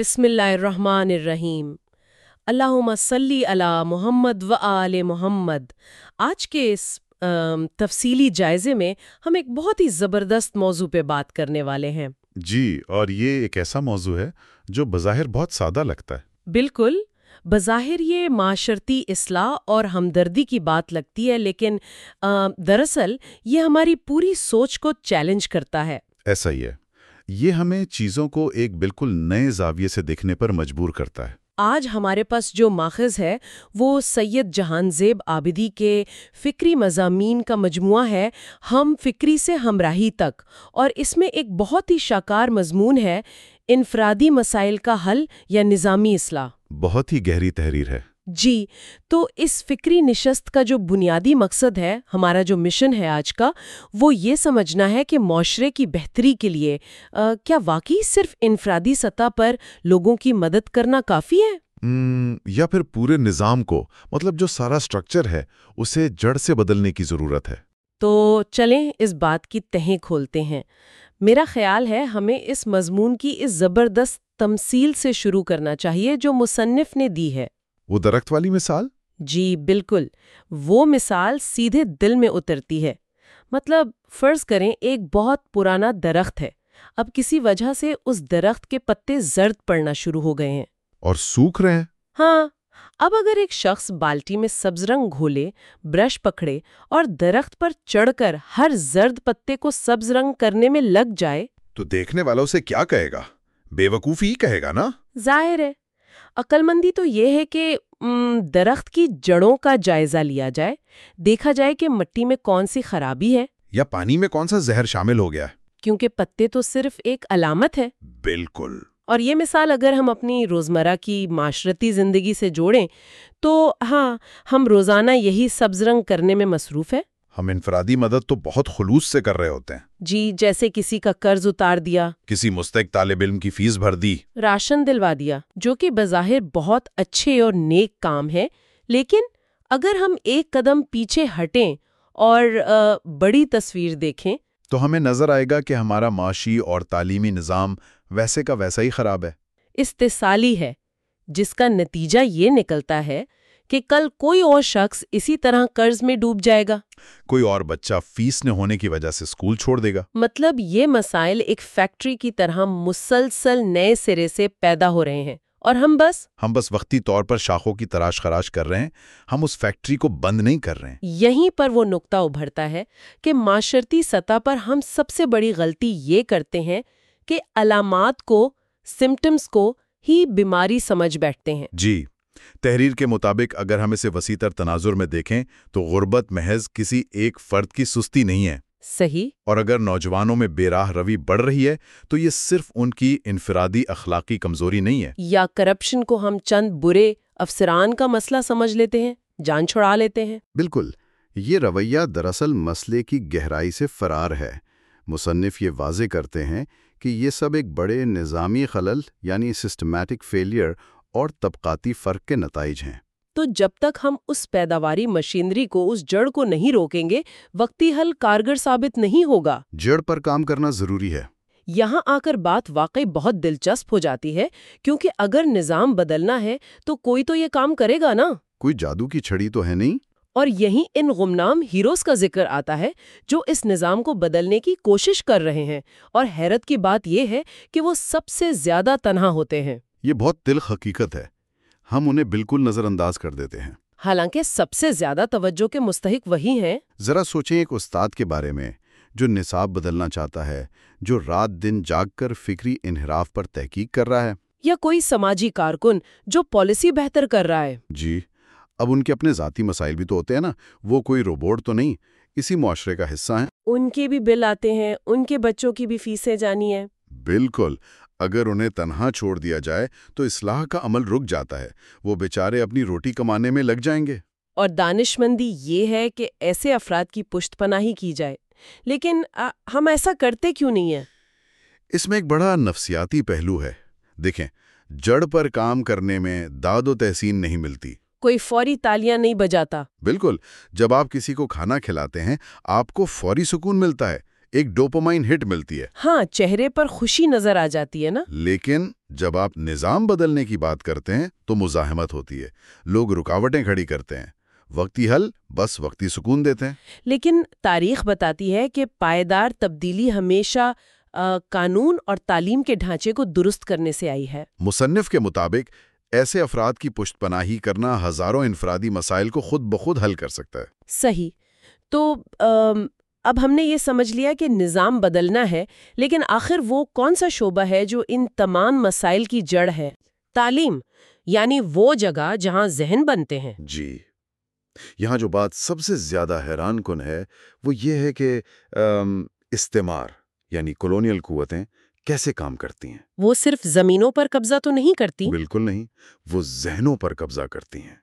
بسم اللہ الرحمن الرحیم۔ اللہم صلی علی محمد و آل محمد۔ آج کے اس تفصیلی جائزے میں ہم ایک بہت ہی زبردست موضوع پہ بات کرنے والے ہیں۔ جی اور یہ ایک ایسا موضوع ہے جو بظاہر بہت سادہ لگتا ہے۔ بالکل بظاہر یہ معاشرتی اصلاح اور ہمدردی کی بات لگتی ہے لیکن دراصل یہ ہماری پوری سوچ کو چیلنج کرتا ہے۔ ایسا ہی ہے۔ یہ ہمیں چیزوں کو ایک بالکل نئے زاویے سے دیکھنے پر مجبور کرتا ہے۔ آج ہمارے پاس جو ماخذ ہے وہ سید جہان زیب آبدی کے فکری مضامین کا مجموعہ ہے ہم فکری سے ہمراہی تک۔ اور اس میں ایک بہت ہی شاکار مضمون ہے انفرادی مسائل کا حل یا نظامی اصلاح۔ بہت ہی گہری تحریر ہے۔ جی تو اس فکری نشست کا جو بنیادی مقصد ہے ہمارا جو مشن ہے آج کا وہ یہ سمجھنا ہے کہ معاشرے کی بہتری کے لیے آ، کیا واقعی صرف انفرادی سطح پر لوگوں کی مدد کرنا کافی ہے؟ یا پھر پورے نظام کو مطلب جو سارا سٹرکچر ہے اسے جڑ سے بدلنے کی ضرورت ہے۔ تو چلیں اس بات کی تہیں کھولتے ہیں۔ میرا خیال ہے ہمیں اس مضمون کی اس زبردست تمثیل سے شروع کرنا چاہیے جو مصنف نے دی ہے۔ وہ درخت والی مثال؟ جی بالکل۔ وہ مثال سیدھے دل میں اترتی ہے۔ مطلب فرض کریں ایک بہت پرانا درخت ہے۔ اب کسی وجہ سے اس درخت کے پتے زرد پڑنا شروع ہو گئے ہیں۔ اور سوکھ رہے ہیں؟ ہاں۔ اب اگر ایک شخص بالٹی میں سبز رنگ گھولے برش پکڑے اور درخت پر چڑھ کر ہر زرد پتے کو سبز رنگ کرنے میں لگ جائے۔ تو دیکھنے والوں سے کیا کہے گا؟ بے وقوفی ہی کہے گا نا؟ ظاہر ہے۔ عقلمندی تو یہ ہے کہ درخت کی جڑوں کا جائزہ لیا جائے۔ دیکھا جائے کہ مٹی میں کون سی خرابی ہے۔ یا پانی میں کون سا زہر شامل ہو گیا ہے۔ کیونکہ پتے تو صرف ایک علامت ہے۔ بالکل۔ اور یہ مثال اگر ہم اپنی روزمرہ کی معاشرتی زندگی سے جوڑیں تو ہاں ہم روزانہ یہی سبز رنگ کرنے میں مصروف ہیں۔ ہم انفرادی مدد تو بہت خلوص سے کر رہے ہوتے ہیں۔ جی جیسے کسی کا قرض اتار دیا کسی مستق طالب علم کی فیس بھر دی۔ راشن دلوا دیا جو کہ بظاہر بہت اچھے اور نیک کام ہے لیکن اگر ہم ایک قدم پیچھے ہٹیں اور بڑی تصویر دیکھیں۔ تو ہمیں نظر آئے گا کہ ہمارا معاشی اور تعلیمی نظام ویسے کا ویسا ہی خراب ہے۔ استثالی ہے جس کا نتیجہ یہ نکلتا ہے کہ کل کوئی اور شخص اسی طرح قرض میں ڈوب جائے گا۔ کوئی اور بچہ فیس نہ ہونے کی وجہ سے اسکول چھوڑ دے گا۔ مطلب یہ مسائل ایک فیکٹری کی طرح مسلسل نئے سرے سے پیدا ہو رہے ہیں۔ اور ہم بس؟ ہم بس وقتی طور پر شاخوں کی تراش خراش کر رہے ہیں۔ ہم اس فیکٹری کو بند نہیں کر رہے ہیں۔ یہیں پر وہ نقطہ ابھرتا ہے کہ معاشرتی سطح پر ہم سب سے بڑی غلطی یہ کرتے ہیں کہ علامات کو سمٹمز کو ہی بیماری سمجھ بیٹھتے ہیں۔ جی۔ تحریر کے مطابق اگر ہم اسے وسیع تر تناظر میں دیکھیں تو غربت محض کسی ایک فرد کی سستی نہیں ہے۔ صحیح۔ اور اگر نوجوانوں میں بے راہ روی بڑھ رہی ہے تو یہ صرف ان کی انفرادی اخلاقی کمزوری نہیں ہے۔ یا کرپشن کو ہم چند برے افسران کا مسئلہ سمجھ لیتے ہیں جان چھڑا لیتے ہیں۔ بالکل۔ یہ رویہ دراصل مسئلے کی گہرائی سے فرار ہے۔ مصنف یہ واضح کرتے ہیں کہ یہ سب ایک بڑے نظامی خلل یعنی سسٹمیٹک فیلئر اور طبقاتی فرق کے نتائج ہیں۔ تو جب تک ہم اس پیداواری مشینری کو اس جڑ کو نہیں روکیں گے وقتی حل کارگر ثابت نہیں ہوگا۔ جڑ پر کام کرنا ضروری ہے۔ یہاں آ کر بات واقعی بہت دلچسپ ہو جاتی ہے کیونکہ اگر نظام بدلنا ہے تو کوئی تو یہ کام کرے گا نا۔ کوئی جادو کی چھڑی تو ہے نہیں؟ اور یہیں ان غمنام ہیروز کا ذکر آتا ہے جو اس نظام کو بدلنے کی کوشش کر رہے ہیں۔ اور حیرت کی بات یہ ہے کہ وہ سب سے زیادہ تنہا ہوتے ہیں۔ یہ بہت تلخ حقیقت ہے۔ ہم انہیں بالکل نظر انداز کر دیتے ہیں۔ حالانکہ سب سے زیادہ توجہ کے مستحق وہی ہیں۔ ذرا سوچیں ایک استاد کے بارے میں جو نصاب بدلنا چاہتا ہے جو رات دن جاگ کر فکری انحراف پر تحقیق کر رہا ہے۔ یا کوئی سماجی کارکن جو پالیسی بہتر کر رہا ہے۔ جی اب ان کے اپنے ذاتی مسائل بھی تو ہوتے ہیں نا۔ وہ کوئی روبوٹ تو نہیں اسی معاشرے کا حصہ ہیں۔ ان کے بھی بل آتے ہیں ان کے بچوں کی بھی فیسیں جانی ہیں۔ بالکل۔ اگر انہیں تنہا چھوڑ دیا جائے تو اصلاح کا عمل رک جاتا ہے۔ وہ بیچارے اپنی روٹی کمانے میں لگ جائیں گے۔ اور دانش مندی یہ ہے کہ ایسے افراد کی پشت پناہی کی جائے۔ لیکن ہم ایسا کرتے کیوں نہیں ہیں؟ اس میں ایک بڑا نفسیاتی پہلو ہے۔ دیکھیں جڑ پر کام کرنے میں داد و تحسین نہیں ملتی۔ کوئی فوری تالیاں نہیں بجاتا۔ بالکل جب آپ کسی کو کھانا کھلاتے ہیں آپ کو فوری سکون ملتا ہے۔ ایک ڈوپامائن ہٹ ملتی ہے۔ ہاں چہرے پر خوشی نظر آ جاتی ہے نا۔ لیکن جب آپ نظام بدلنے کی بات کرتے ہیں تو مزاحمت ہوتی ہے۔ لوگ رکاوٹیں کھڑی کرتے ہیں۔ وقتی حل بس وقتی سکون دیتے ہیں۔ لیکن تاریخ بتاتی ہے کہ پائیدار تبدیلی ہمیشہ آ، قانون اور تعلیم کے ڈھانچے کو درست کرنے سے آئی ہے۔ مصنف کے مطابق ایسے افراد کی پشت پناہی کرنا ہزاروں انفرادی مسائل کو خود بخود حل کر سکتا ہے۔ صحیح۔ تو ام، اب ہم نے یہ سمجھ لیا کہ نظام بدلنا ہے لیکن آخر وہ کون سا شعبہ ہے جو ان تمام مسائل کی جڑ ہے؟ تعلیم یعنی وہ جگہ جہاں ذہن بنتے ہیں۔ جی۔ یہاں جو بات سب سے زیادہ حیران کن ہے وہ یہ ہے کہ استعمار یعنی کولونیل قوتیں کیسے کام کرتی ہیں؟ وہ صرف زمینوں پر قبضہ تو نہیں کرتی؟ بالکل نہیں وہ ذہنوں پر قبضہ کرتی ہیں۔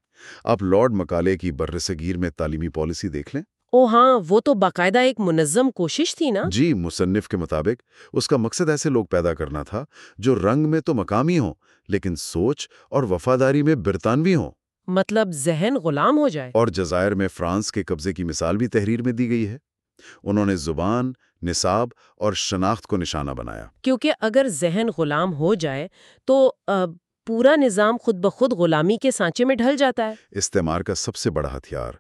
آپ لارڈ مکالے کی برصغیر میں تعلیمی پالیسی دیکھ لیں۔ او ہاں وہ تو باقاعدہ ایک منظم کوشش تھی نا؟ جی مصنف کے مطابق اس کا مقصد ایسے لوگ پیدا کرنا تھا جو رنگ میں تو مقامی ہوں لیکن سوچ اور وفاداری میں برطانوی ہوں۔ مطلب ذہن غلام ہو جائے۔ اور جزائر میں فرانس کے قبضے کی مثال بھی تحریر میں دی گئی ہے۔ انہوں نے زبان نصاب اور شناخت کو نشانہ بنایا۔ کیونکہ اگر ذہن غلام ہو جائے تو پورا نظام خود بخود غلامی کے سانچے میں ڈھل جاتا ہے۔ استعمار کا سب سے بڑا ہتھیار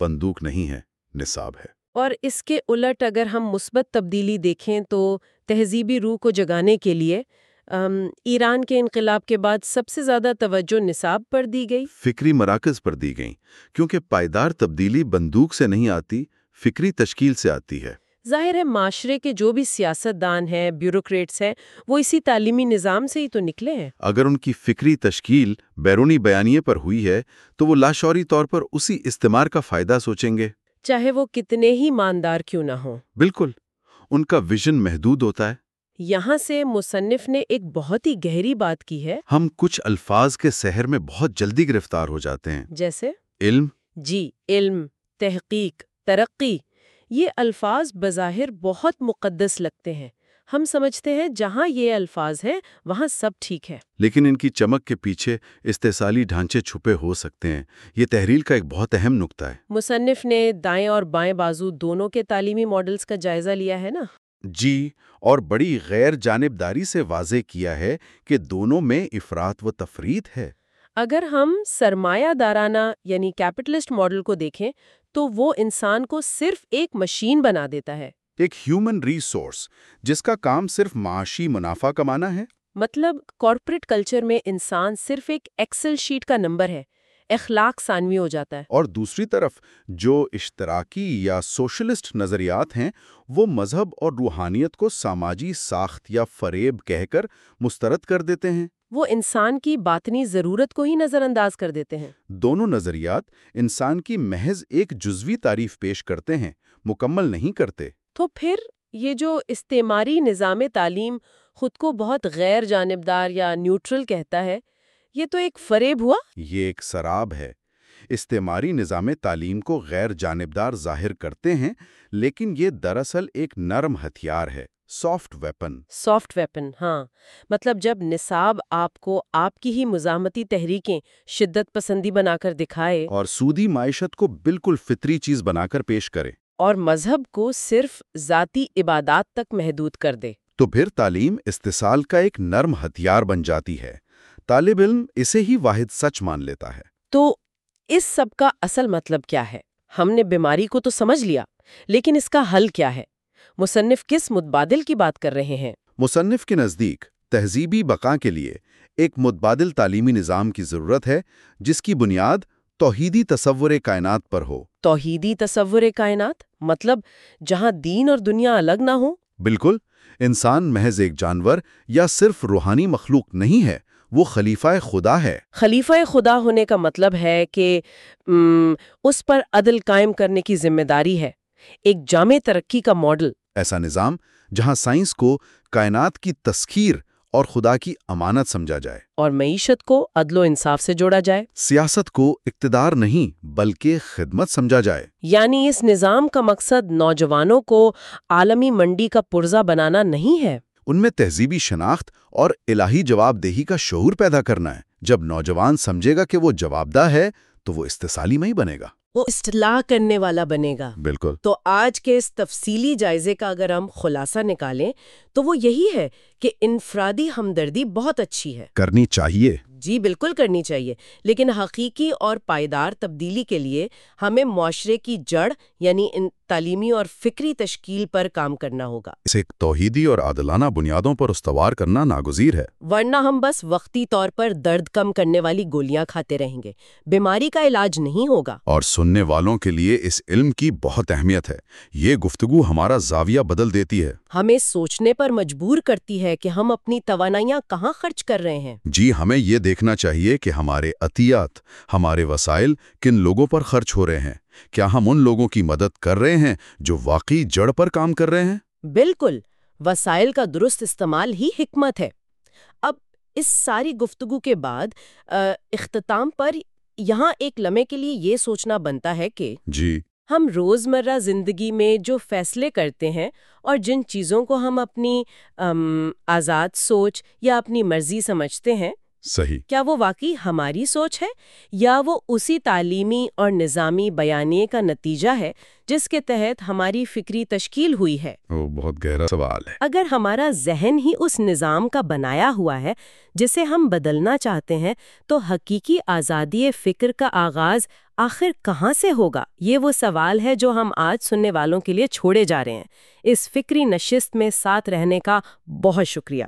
بندوق نہیں ہے۔ نصاب ہے۔ اور اس کے الٹ اگر ہم مثبت تبدیلی دیکھیں تو تہذیبی روح کو جگانے کے لیے ام، ایران کے انقلاب کے بعد سب سے زیادہ توجہ نصاب پر دی گئی۔ فکری مراکز پر دی گئیں کیونکہ پائیدار تبدیلی بندوق سے نہیں آتی فکری تشکیل سے آتی ہے۔ ظاہر ہے معاشرے کے جو بھی سیاست دان ہیں بیوروکریٹس ہیں وہ اسی تعلیمی نظام سے ہی تو نکلے ہیں۔ اگر ان کی فکری تشکیل بیرونی بیانیے پر ہوئی ہے تو وہ لاشعوری طور پر اسی استعمار کا فائدہ سوچیں گے۔ چاہے وہ کتنے ہی ماندار کیوں نہ ہوں۔ بالکل۔ ان کا ویژن محدود ہوتا ہے۔ یہاں سے مصنف نے ایک بہت ہی گہری بات کی ہے۔ ہم کچھ الفاظ کے سحر میں بہت جلدی گرفتار ہو جاتے ہیں۔ جیسے؟ علم۔ جی علم تحقیق ترقی یہ الفاظ بظاہر بہت مقدس لگتے ہیں۔ ہم سمجھتے ہیں جہاں یہ الفاظ ہیں وہاں سب ٹھیک ہے لیکن ان کی چمک کے پیچھے استحصالی ڈھانچے چھپے ہو سکتے ہیں۔ یہ تحریل کا ایک بہت اہم نقطہ ہے۔ مصنف نے دائیں اور بائیں بازو دونوں کے تعلیمی ماڈلز کا جائزہ لیا ہے نا؟ جی اور بڑی غیر جانبداری سے واضح کیا ہے کہ دونوں میں افراد و تفرید ہے۔ اگر ہم سرمایہ دارانہ یعنی کیپٹلسٹ ماڈل کو دیکھیں تو وہ انسان کو صرف ایک مشین بنا دیتا ہے۔ ایک ہیومن ریسورس جس کا کام صرف معاشی منافع کمانا ہے؟ مطلب کارپوریٹ کلچر میں انسان صرف ایک ایکسل شیٹ کا نمبر ہے اخلاق ثانوی ہو جاتا ہے۔ اور دوسری طرف جو اشتراکی یا سوشلسٹ نظریات ہیں وہ مذہب اور روحانیت کو سماجی ساخت یا فریب کہہ کر مسترد کر دیتے ہیں۔ وہ انسان کی باطنی ضرورت کو ہی نظر انداز کر دیتے ہیں۔ دونوں نظریات انسان کی محض ایک جزوی تعریف پیش کرتے ہیں مکمل نہیں کرتے۔ تو پھر یہ جو استعماری نظام تعلیم خود کو بہت غیر جانبدار یا نیوٹرل کہتا ہے یہ تو ایک فریب ہوا؟ یہ ایک سراب ہے۔ استعماری نظام تعلیم کو غیر جانبدار ظاہر کرتے ہیں لیکن یہ دراصل ایک نرم ہتھیار ہے سافٹ ویپن سافٹ ویپن ہاں۔ مطلب جب نصاب آپ کو آپ کی ہی مزاحمتی تحریکیں شدت پسندی بنا کر دکھائے۔ اور سودی معیشت کو بالکل فطری چیز بنا کر پیش کرے۔ اور مذہب کو صرف ذاتی عبادات تک محدود کر دے۔ تو پھر تعلیم استحصال کا ایک نرم ہتھیار بن جاتی ہے۔ طالب علم اسے ہی واحد سچ مان لیتا ہے۔ تو اس سب کا اصل مطلب کیا ہے؟ ہم نے بیماری کو تو سمجھ لیا لیکن اس کا حل کیا ہے؟ مصنف کس متبادل کی بات کر رہے ہیں؟ مصنف کے نزدیک تہذیبی بقا کے لیے ایک متبادل تعلیمی نظام کی ضرورت ہے جس کی بنیاد توحیدی تصور کائنات پر ہو۔ توحیدی تصور کائنات؟ مطلب جہاں دین اور دنیا الگ نہ ہو بالکل انسان محض ایک جانور یا صرف روحانی مخلوق نہیں ہے وہ خلیفہ خدا ہے۔ خلیفہ خدا ہونے کا مطلب ہے کہ ام، اس پر عدل قائم کرنے کی ذمہ داری ہے۔ ایک جامع ترقی کا ماڈل۔ ایسا نظام جہاں سائنس کو کائنات کی تسخیر اور خدا کی امانت سمجھا جائے۔ اور معیشت کو عدل و انصاف سے جوڑا جائے۔ سیاست کو اقتدار نہیں بلکہ خدمت سمجھا جائے۔ یعنی اس نظام کا مقصد نوجوانوں کو عالمی منڈی کا پرزہ بنانا نہیں ہے۔ ان میں تہذیبی شناخت اور الہی جواب دہی کا شعور پیدا کرنا ہے۔ جب نوجوان سمجھے گا کہ وہ جواب دہ ہے تو وہ استحصالی میں ہی بنے گا۔ وہ اصطلاح کرنے والا بنے گا۔ بالکل۔ تو آج کے اس تفصیلی جائزے کا اگر ہم خلاصہ نکالیں تو وہ یہی ہے کہ انفرادی ہمدردی بہت اچھی ہے۔ کرنی چاہیے۔ جی بالکل کرنی چاہیے لیکن حقیقی اور پائیدار تبدیلی کے لیے ہمیں معاشرے کی جڑ یعنی ان تعلیمی اور فکری تشکیل پر کام کرنا ہوگا۔ اسے توحیدی اور عادلانہ بنیادوں پر استوار کرنا ناگزیر ہے۔ ورنہ ہم بس وقتی طور پر درد کم کرنے والی گولیاں کھاتے رہیں گے۔ بیماری کا علاج نہیں ہوگا۔ اور سننے والوں کے لیے اس علم کی بہت اہمیت ہے۔ یہ گفتگو ہمارا زاویہ بدل دیتی ہے۔ ہمیں سوچنے پر مجبور کرتی ہے کہ ہم اپنی توانائیاں کہاں خرچ کر رہے ہیں۔ جی ہمیں یہ دیکھنا چاہیے کہ ہمارے عطیات ہمارے وسائل کن لوگوں پر خرچ ہو رہے ہیں؟ کیا ہم ان لوگوں کی مدد کر رہے ہیں جو واقعی جڑ پر کام کر رہے ہیں؟ بالکل وسائل کا درست استعمال ہی حکمت ہے۔ اب اس ساری گفتگو کے بعد اختتام پر یہاں ایک لمحے کے لیے یہ سوچنا بنتا ہے کہ جی۔ ہم روزمرہ زندگی میں جو فیصلے کرتے ہیں اور جن چیزوں کو ہم اپنی آزاد سوچ یا اپنی مرضی سمجھتے ہیں صحیح۔ کیا وہ واقعی ہماری سوچ ہے یا وہ اسی تعلیمی اور نظامی بیانیے کا نتیجہ ہے جس کے تحت ہماری فکری تشکیل ہوئی ہے؟ وہ بہت گہرا سوال ہے۔ اگر ہمارا ذہن ہی اس نظام کا بنایا ہوا ہے جسے ہم بدلنا چاہتے ہیں تو حقیقی آزادی فکر کا آغاز آخر کہاں سے ہوگا؟ یہ وہ سوال ہے جو ہم آج سننے والوں کے لیے چھوڑے جا رہے ہیں۔ اس فکری نشست میں ساتھ رہنے کا بہت شکریہ۔